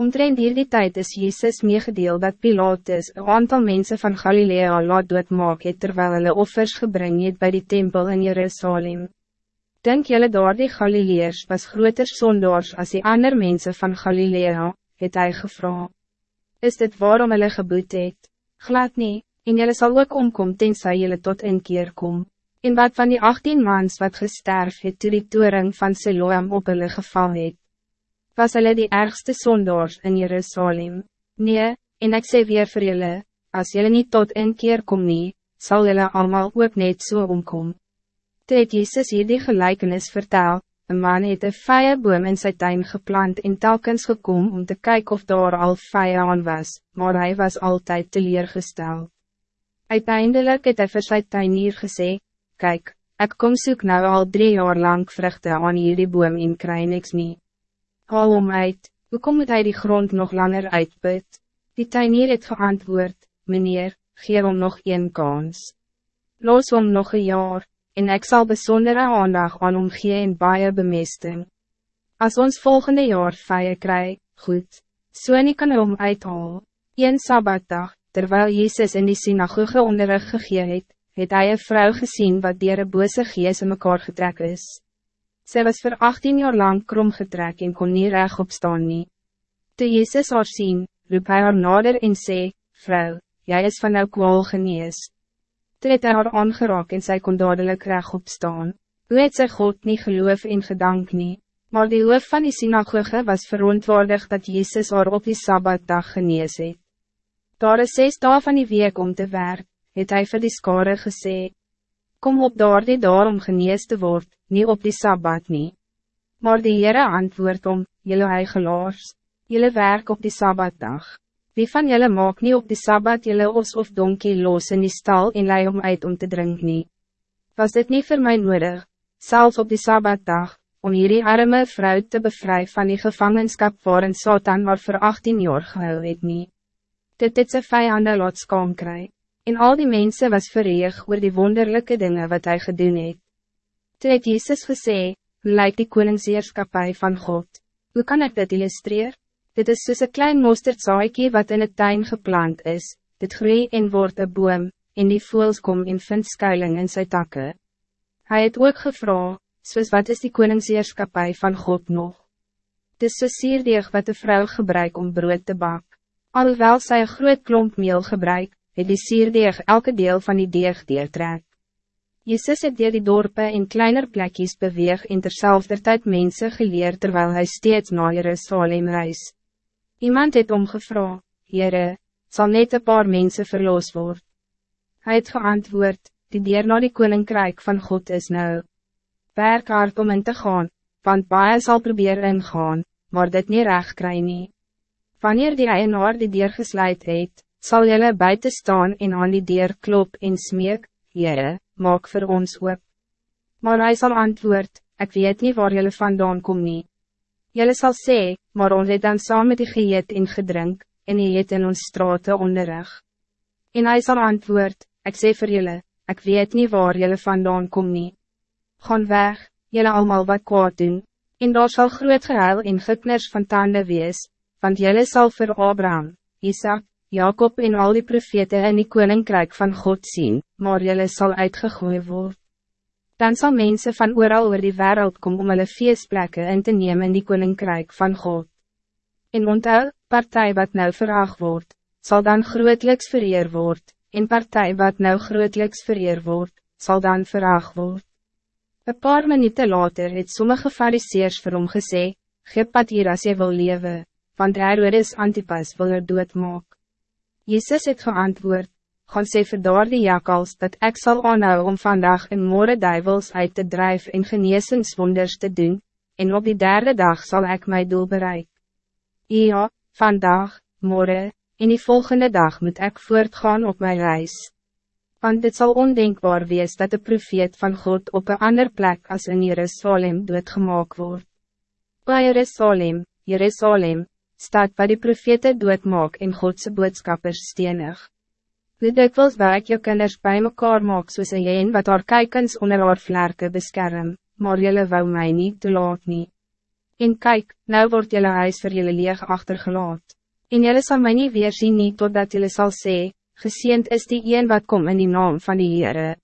Omtrent hierdie tijd is Jezus meegedeel dat Pilatus een aantal mensen van Galilea laat doodmaak het terwijl hulle offers gebring het by die tempel in Jerusalem. Denk jylle daar die Galileers was groter zondaars als die ander mensen van Galilea, het hy gevra. Is dit waarom hulle geboet het? Glad nie, en jylle sal ook omkom tenzij jylle tot een keer kom. En wat van die 18 maans wat gesterf het toe die toering van Siloam op hulle geval het? Was hulle die ergste zondaars in Jerusalem. Nee, en ik sê weer vir julle, as julle niet tot een keer kom nie, sal julle allemaal ook net so omkom. Toe het Jezus hier die gelijkenis vertel, een man het een vije boom in sy tuin geplant en telkens gekom om te kijken of daar al vije aan was, maar hij was altijd teleurgesteld. Uiteindelijk het hy vir sy tuinier gesê, Kijk, ik kom zoek nou al drie jaar lang vruchten aan hierdie boom en kry niks nie haal om uit, hoe kom het hy die grond nog langer uitput? Die tuinier het geantwoord, meneer, geef om nog een kans. Los om nog een jaar, en ik zal bijzondere aandag aan hom gee en baie bemesting. Als ons volgende jaar vijf kry, goed, so nie kan hom uithaal. Een sabbatdag, terwijl Jezus in die synagoge onderrig gegee het, het hy een vrou gezien wat dier een bose gees in mekaar getrek is. Zij was voor 18 jaar lang kromgetrek en kon niet recht opstaan nie. Toe Jezus haar sien, roep hy haar nader en sê, Vrou, jij is van nou kwaal genees. Toe het hy haar aangeraak en sy kon dadelijk recht opstaan. Hoe het sy God niet geloof en gedank nie, maar die hoof van die synagoge was verontwaardig dat Jezus haar op die Sabbatdag genees het. Daar is zes dagen van die week om te werk, het hy vir die skare gesê, Kom op daar die daar om genees te word, niet op die Sabbat nie. Maar die Heere antwoord om, jylle eigelaars, jylle werk op die Sabbatdag. Wie van jylle maak niet op die Sabbat jylle os of donkie los in die stal en lei om uit om te drinken nie? Was dit niet voor mij nodig, zelfs op die Sabbatdag, om hierdie arme vrouw te bevrijden van die gevangenschap waarin Satan maar voor 18 jaar gehou het nie? Dit het sy vijanden laat skam kry. En al die mensen was verreeg oor die wonderlijke dingen wat hij gedoen het. Toe het Jezus gesê, lyk die koningsheerskapie van God? Hoe kan ik dit illustreer? Dit is soos een klein mosterdzaaikie wat in het tuin geplant is, dit groei en word een boom, en die voels kom en vind skuiling in sy takke. Hij het ook gevra, soos wat is die koningsheerskapie van God nog? Dit is so sierdeeg wat de vrouw gebruik om brood te bak. Alhoewel sy een groot klomp meel gebruik, het die sierdeeg elke deel van die deeg deeltrek. Jezus het deel die dorpe in kleiner plekjes beweeg en terzelfde tijd mensen geleerd terwijl hij steeds naar Jerusalem reis. Iemand het omgevra, Heere, zal net een paar mensen verloos worden. Hij het geantwoord, die dier naar die koninkrijk van God is nou. Werk hard om in te gaan, want baie zal proberen ingaan, maar dit niet recht kry nie. Wanneer die eienaar die dier gesluit het, zal jelle buiten staan en aan die deur klop en smeek, Heere, maak voor ons op. Maar hij zal antwoord, ik weet niet waar jelle vandaan kom nie. Jelle zal sê, maar ons het dan saam met die geëet en gedrink, en die het in ons straten onderrig. En hij zal antwoord, ik sê voor jelle, ik weet niet waar jelle vandaan kom nie. Gaan weg, jelle allemaal wat kwaad doen, en daar zal groot gehuil en gekners van tanden wees, want jelle zal voor Abraham, Isaac, Jacob en al die profete in die koninkrijk van God zien, maar jullie zal uitgegooid worden. Dan zal mensen van ooral oor die wereld komen om hulle feestplekken in te nemen in die koninkrijk van God. En onthou, partij wat nou verhaag wordt, zal dan grootliks vereer word, en partij wat nou grootliks vereer wordt, zal dan verhaag word. Een paar minuten later het sommige fariseers vir hom gesê, Geef pad hier as jy wil lewe, want Herodes Antipas wil er doodmaak. Jezus het geantwoord, gaan sê vir daar die jakals dat ik zal aanhou om vandaag en morgen duivels uit te drijven en geneesingswonders te doen, en op die derde dag zal ik mijn doel bereiken. Ja, vandaag, morgen, en die volgende dag moet ik voortgaan op mijn reis. Want dit zal ondenkbaar wees dat de profeet van God op een ander plek als in Jerusalem doodgemaak wordt. O Jerusalem, Jerusalem, staat waar die profete doodmaak en Godse boodskappers stenig. Hoe dikwils wil ek jou kinders bij mekaar maak soos een jeen wat haar kijkens onder haar vlerke beskerm, maar jullie wou mij niet te laat nie. En kijk, nou wordt jullie huis voor jullie leeg achtergelaat. En jullie zal mij niet weer zien nie totdat jullie zal zeggen, geseend is die een wat kom in die naam van die Heere.